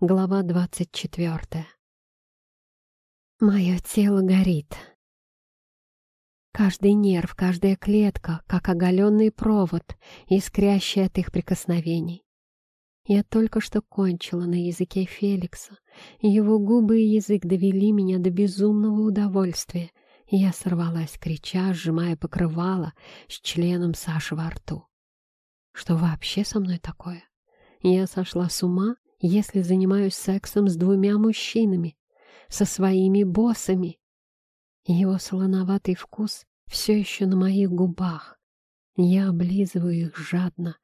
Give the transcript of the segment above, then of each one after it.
Глава двадцать четвертая. Мое тело горит. Каждый нерв, каждая клетка, как оголенный провод, искрящий от их прикосновений. Я только что кончила на языке Феликса, его губы и язык довели меня до безумного удовольствия, я сорвалась, крича, сжимая покрывало с членом Саши во рту. Что вообще со мной такое? Я сошла с ума если занимаюсь сексом с двумя мужчинами, со своими боссами. Его солоноватый вкус все еще на моих губах. Я облизываю их жадно,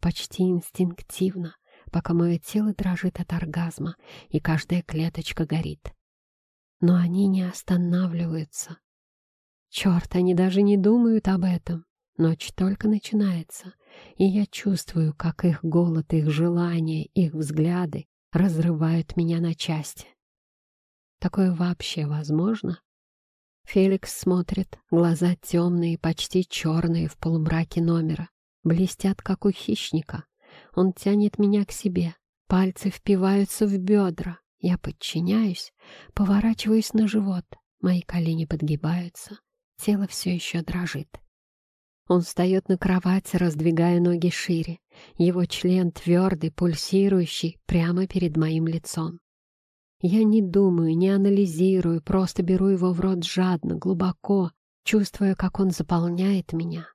почти инстинктивно, пока мое тело дрожит от оргазма, и каждая клеточка горит. Но они не останавливаются. Черт, они даже не думают об этом. Ночь только начинается, и я чувствую, как их голод, их желания, их взгляды разрывают меня на части. Такое вообще возможно? Феликс смотрит, глаза темные, почти черные в полумраке номера, блестят, как у хищника. Он тянет меня к себе, пальцы впиваются в бедра. Я подчиняюсь, поворачиваюсь на живот, мои колени подгибаются, тело все еще дрожит. Он встает на кровати, раздвигая ноги шире. Его член твердый, пульсирующий, прямо перед моим лицом. Я не думаю, не анализирую, просто беру его в рот жадно, глубоко, чувствуя, как он заполняет меня.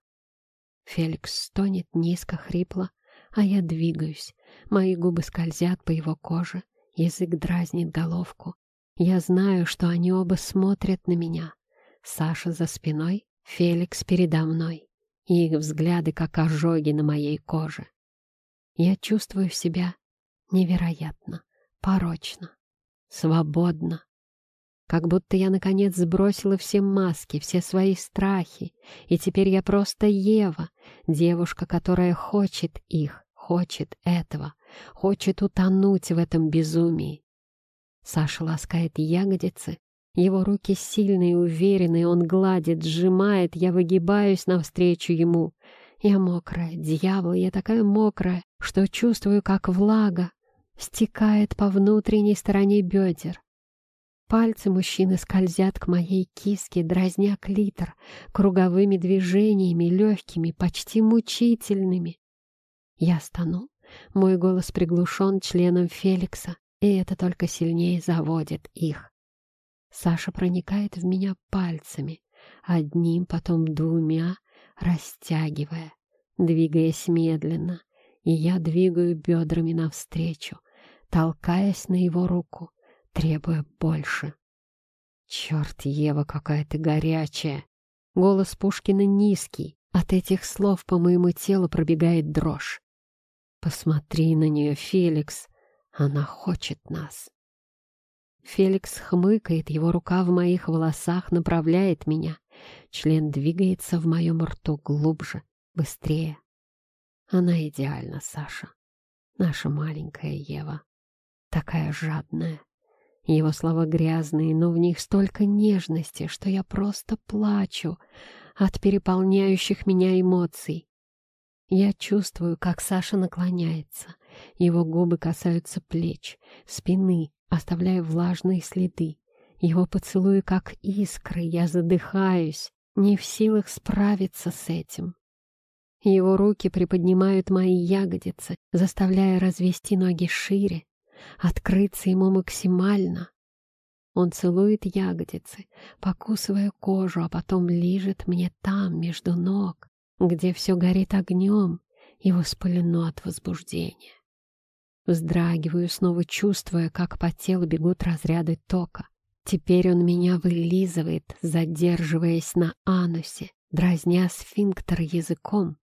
Феликс стонет низко, хрипло, а я двигаюсь. Мои губы скользят по его коже, язык дразнит головку. Я знаю, что они оба смотрят на меня. Саша за спиной, Феликс передо мной и их взгляды как ожоги на моей коже. Я чувствую себя невероятно, порочно, свободно. Как будто я, наконец, сбросила все маски, все свои страхи, и теперь я просто Ева, девушка, которая хочет их, хочет этого, хочет утонуть в этом безумии. Саша ласкает ягодицы, его руки сильные, уверенные, он гладит, сжимает, я выгибаюсь навстречу ему. Я мокрая, дьявол, я такая мокрая, что чувствую, как влага стекает по внутренней стороне бедер. Пальцы мужчины скользят к моей киске, дразня клитор, круговыми движениями, легкими, почти мучительными. Я стану, мой голос приглушен членом Феликса, и это только сильнее заводит их. Саша проникает в меня пальцами, одним, потом двумя, растягивая, двигаясь медленно, и я двигаю бедрами навстречу, толкаясь на его руку, требуя больше. «Черт, Ева, какая ты горячая!» Голос Пушкина низкий, от этих слов по моему телу пробегает дрожь. «Посмотри на нее, Феликс, она хочет нас!» Феликс хмыкает, его рука в моих волосах направляет меня. Член двигается в моем рту глубже, быстрее. Она идеальна, Саша. Наша маленькая Ева. Такая жадная. Его слова грязные, но в них столько нежности, что я просто плачу от переполняющих меня эмоций. Я чувствую, как Саша наклоняется. Его губы касаются плеч, спины, оставляя влажные следы. Его поцелуи как искры, я задыхаюсь, не в силах справиться с этим. Его руки приподнимают мои ягодицы, заставляя развести ноги шире, открыться ему максимально. Он целует ягодицы, покусывая кожу, а потом лижет мне там, между ног, где все горит огнем и воспалено от возбуждения. Вздрагиваю, снова чувствуя, как по телу бегут разряды тока. Теперь он меня вылизывает, задерживаясь на анусе, дразня сфинктер языком.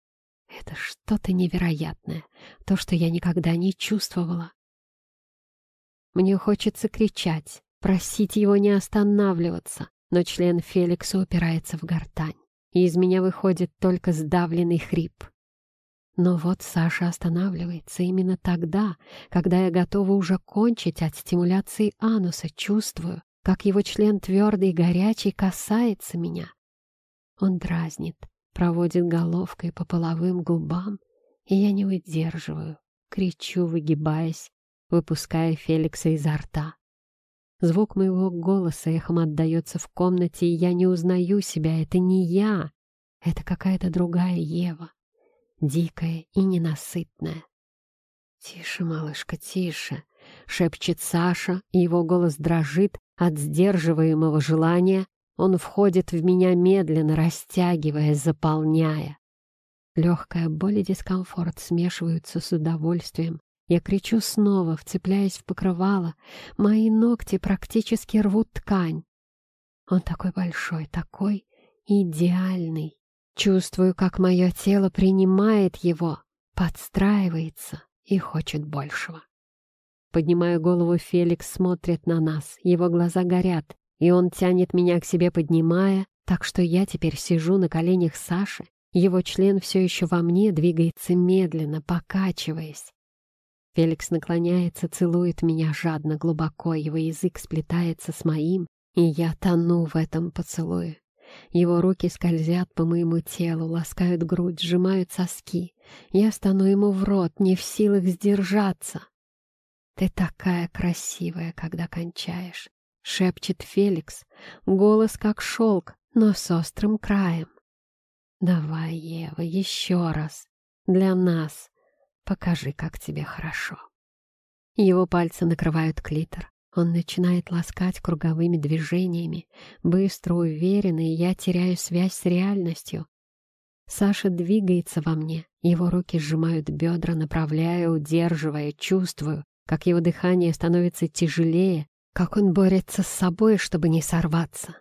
Это что-то невероятное, то, что я никогда не чувствовала. Мне хочется кричать, просить его не останавливаться, но член Феликса упирается в гортань, и из меня выходит только сдавленный хрип. Но вот Саша останавливается именно тогда, когда я готова уже кончить от стимуляции ануса, чувствую, как его член твердый и горячий касается меня. Он дразнит, проводит головкой по половым губам, и я не выдерживаю, кричу, выгибаясь, выпуская Феликса изо рта. Звук моего голоса эхом отдается в комнате, и я не узнаю себя. Это не я. Это какая-то другая Ева. Дикая и ненасытная. «Тише, малышка, тише!» — шепчет Саша, и его голос дрожит от сдерживаемого желания. Он входит в меня медленно, растягивая, заполняя. Легкая боль и дискомфорт смешиваются с удовольствием, я кричу снова, вцепляясь в покрывало. Мои ногти практически рвут ткань. Он такой большой, такой идеальный. Чувствую, как мое тело принимает его, подстраивается и хочет большего. Поднимаю голову, Феликс смотрит на нас, его глаза горят, и он тянет меня к себе, поднимая, так что я теперь сижу на коленях Саши, его член все еще во мне двигается медленно, покачиваясь. Феликс наклоняется, целует меня жадно, глубоко, его язык сплетается с моим, и я тону в этом поцелуе. Его руки скользят по моему телу, ласкают грудь, сжимают соски. Я стану ему в рот, не в силах сдержаться. «Ты такая красивая, когда кончаешь», — шепчет Феликс, голос как шелк, но с острым краем. «Давай, Ева, еще раз. Для нас, Покажи, как тебе хорошо. Его пальцы накрывают клитор. Он начинает ласкать круговыми движениями. Быстро, уверенно, и я теряю связь с реальностью. Саша двигается во мне. Его руки сжимают бедра, направляя, удерживая, чувствую, как его дыхание становится тяжелее, как он борется с собой, чтобы не сорваться.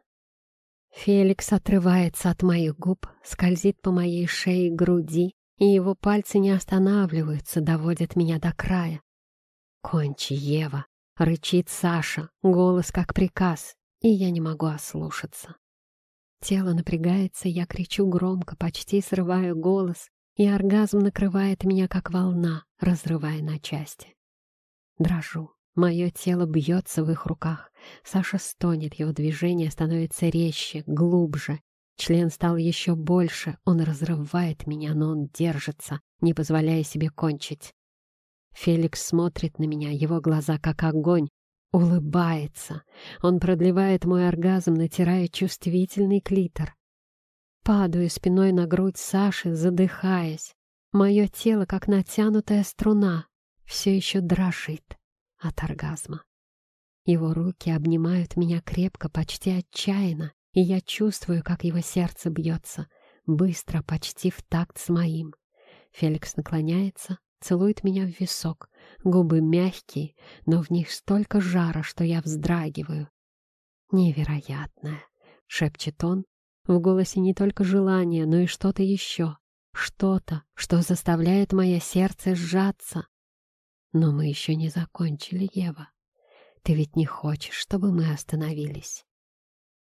Феликс отрывается от моих губ, скользит по моей шее и груди, и его пальцы не останавливаются, доводят меня до края. «Кончи, Ева!» — рычит Саша, голос как приказ, и я не могу ослушаться. Тело напрягается, я кричу громко, почти срываю голос, и оргазм накрывает меня, как волна, разрывая на части. Дрожу, мое тело бьется в их руках. Саша стонет, его движение становится резче, глубже, Член стал еще больше, он разрывает меня, но он держится, не позволяя себе кончить. Феликс смотрит на меня, его глаза как огонь, улыбается. Он продлевает мой оргазм, натирая чувствительный клитор. Падаю спиной на грудь Саши, задыхаясь. Мое тело, как натянутая струна, все еще дрожит от оргазма. Его руки обнимают меня крепко, почти отчаянно и я чувствую, как его сердце бьется, быстро, почти в такт с моим. Феликс наклоняется, целует меня в висок, губы мягкие, но в них столько жара, что я вздрагиваю. «Невероятное!» — шепчет он. В голосе не только желание, но и что-то еще. Что-то, что заставляет мое сердце сжаться. Но мы еще не закончили, Ева. Ты ведь не хочешь, чтобы мы остановились.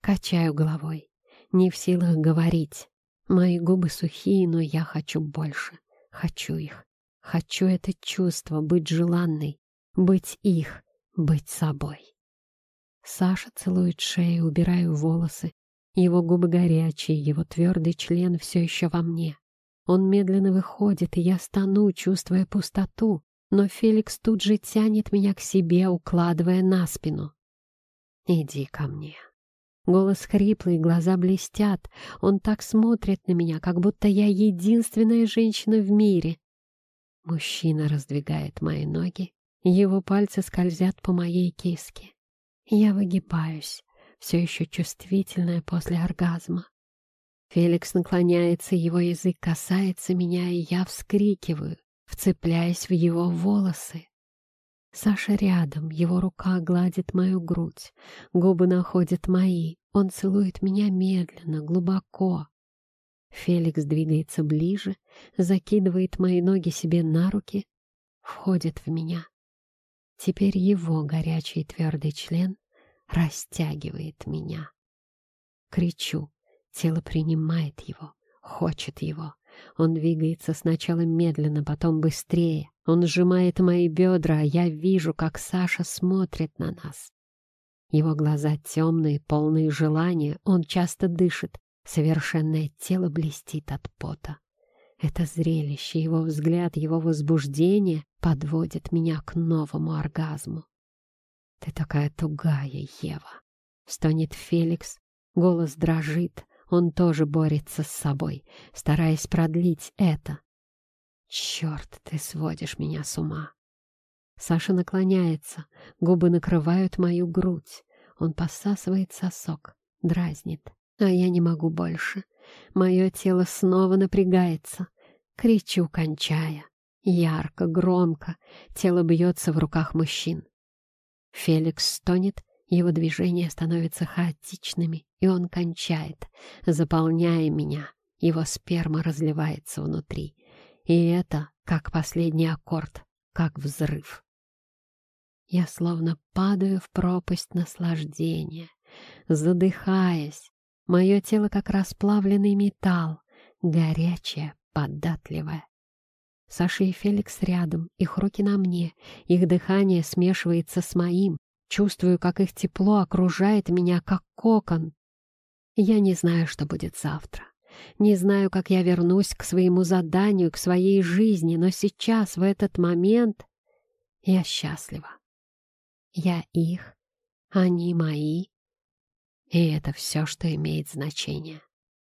Качаю головой, не в силах говорить. Мои губы сухие, но я хочу больше. Хочу их. Хочу это чувство, быть желанной, быть их, быть собой. Саша целует шею, убираю волосы. Его губы горячие, его твердый член все еще во мне. Он медленно выходит, и я стану, чувствуя пустоту, но Феликс тут же тянет меня к себе, укладывая на спину. «Иди ко мне». Голос хриплый, глаза блестят. Он так смотрит на меня, как будто я единственная женщина в мире. Мужчина раздвигает мои ноги. Его пальцы скользят по моей киске. Я выгибаюсь, все еще чувствительная после оргазма. Феликс наклоняется, его язык касается меня, и я вскрикиваю, вцепляясь в его волосы. Саша рядом, его рука гладит мою грудь, губы находят мои, он целует меня медленно, глубоко. Феликс двигается ближе, закидывает мои ноги себе на руки, входит в меня. Теперь его горячий твердый член растягивает меня. Кричу, тело принимает его, хочет его. Он двигается сначала медленно, потом быстрее. Он сжимает мои бедра, а я вижу, как Саша смотрит на нас. Его глаза темные, полные желания, он часто дышит, совершенное тело блестит от пота. Это зрелище, его взгляд, его возбуждение подводит меня к новому оргазму. «Ты такая тугая, Ева!» — стонет Феликс, голос дрожит, он тоже борется с собой, стараясь продлить это. «Черт, ты сводишь меня с ума!» Саша наклоняется, губы накрывают мою грудь. Он посасывает сосок, дразнит, а я не могу больше. Мое тело снова напрягается. Кричу, кончая. Ярко, громко. Тело бьется в руках мужчин. Феликс стонет, его движения становятся хаотичными, и он кончает, заполняя меня. Его сперма разливается внутри. И это как последний аккорд, как взрыв. Я словно падаю в пропасть наслаждения, задыхаясь. Мое тело как расплавленный металл, горячее, податливое. Саша и Феликс рядом, их руки на мне, их дыхание смешивается с моим. Чувствую, как их тепло окружает меня, как кокон. Я не знаю, что будет завтра. Не знаю, как я вернусь к своему заданию, к своей жизни, но сейчас, в этот момент, я счастлива. Я их, они мои, и это все, что имеет значение.